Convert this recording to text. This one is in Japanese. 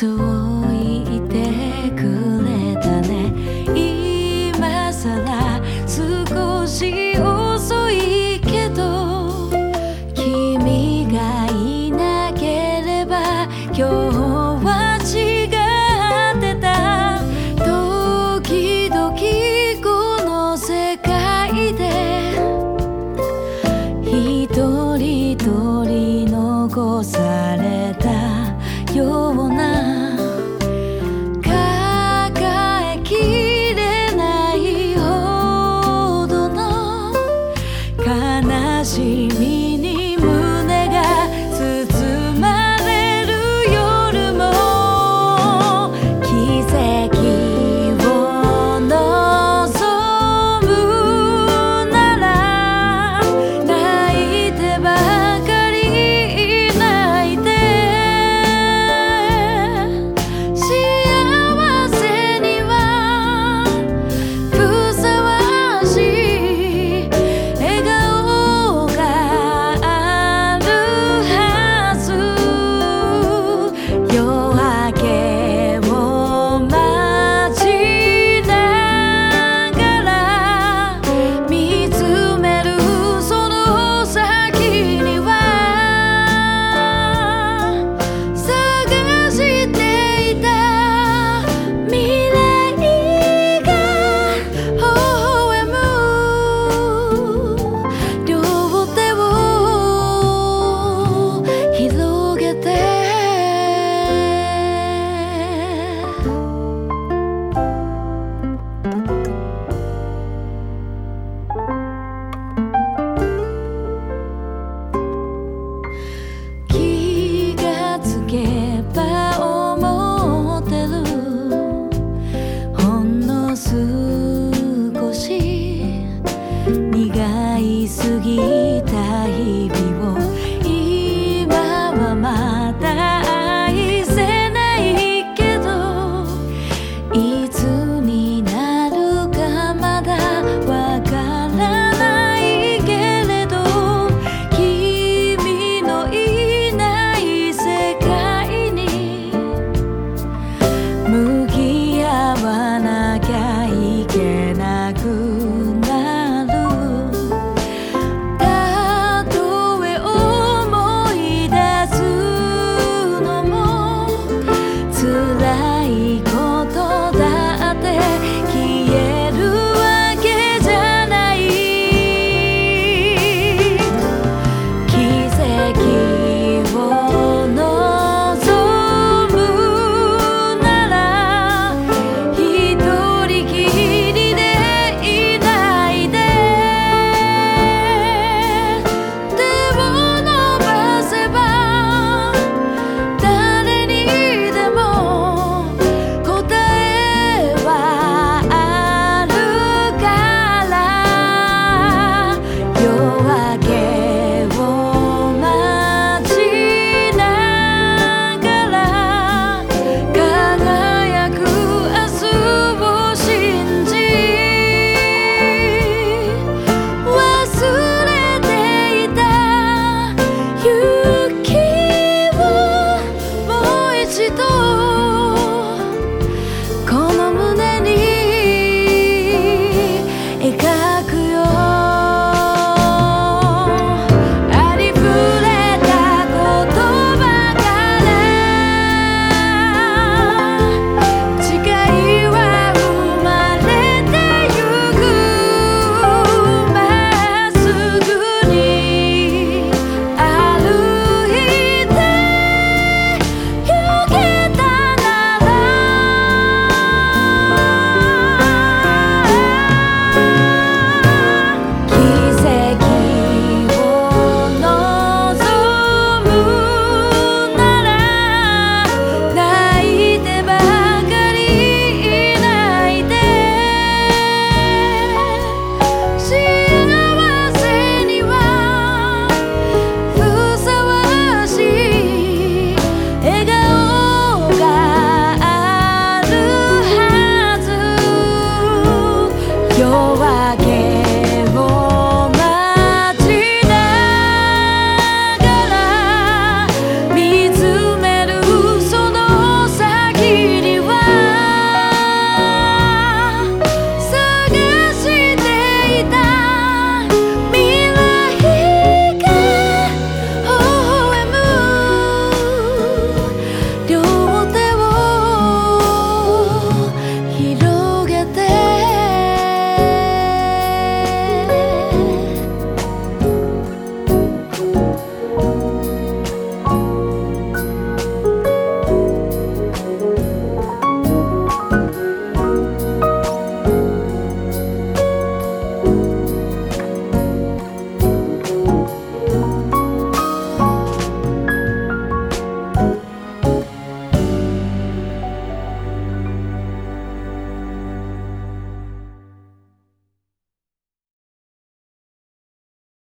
そう言ってくれたね。今さら少し遅いけど君がいなければ今日た日々を